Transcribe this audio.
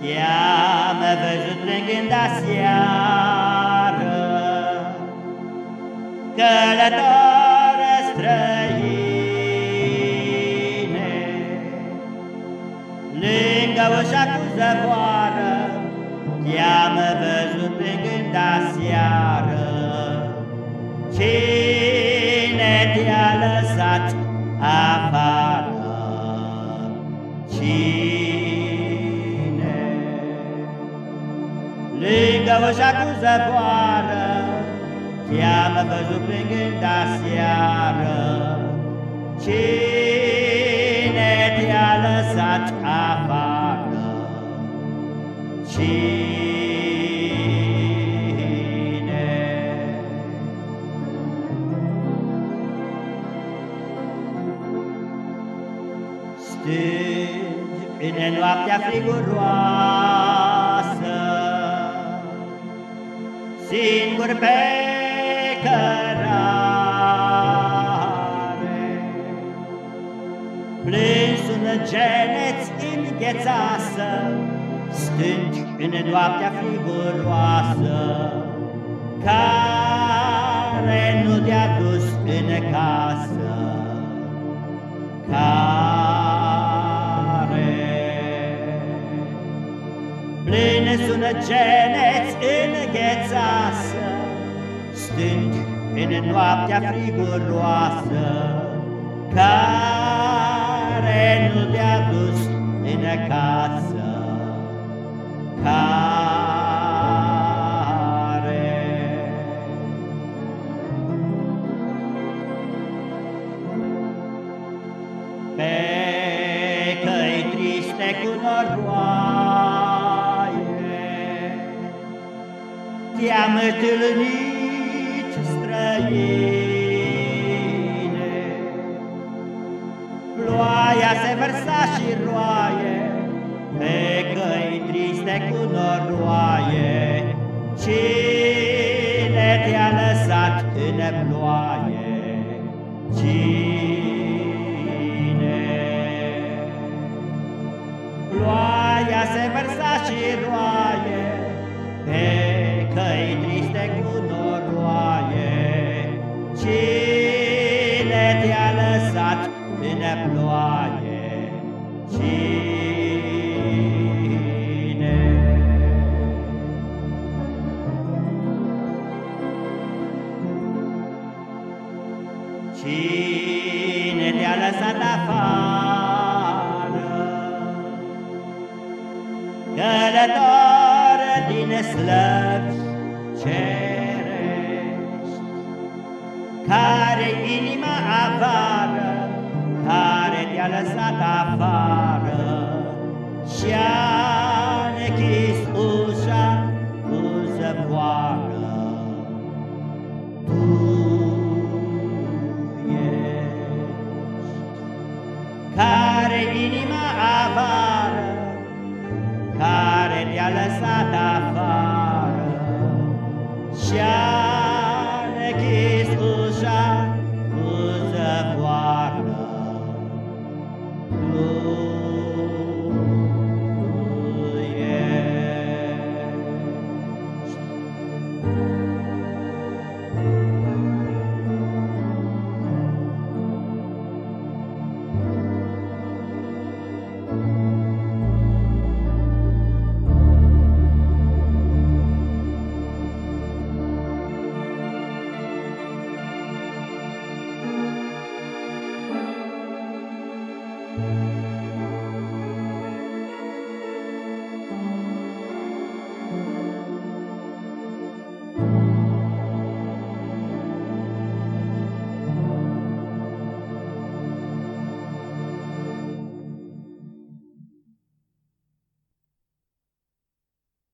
I-am văzut plângând aseară, Călătoare străine, Lângă ușa cu zăvoară, I-am văzut plângând aseară. Cine te-a lăsat afară? Lângă ușa cu zăvoară Te-am văzut plângând aseară Cine te-a lăsat afară? Cine? Stând în noaptea friguroasă Singur pe cărare Plâns un geneț înghețasă Stând în noaptea friguroasă Care nu te-a dus în casă Plâns un geneț înghețasă Stând în noaptea friguroasă Care nu te-a dus în casă te-am întâlnit străine ploaia se vărsa și roaie pe căi triste cu noroaie, Cine te-a lăsat în ploaie? Cine? Ploaia se vărsa și roaie, Pe lăsat în ploaie? Cine? Cine te-a lăsat afară? Călător din slăvi cerești, Care inima avară, care te-a lăsat afară Și-a închis ușa cu zăvoară. care inima avară, care te-a lăsat afară și-a închis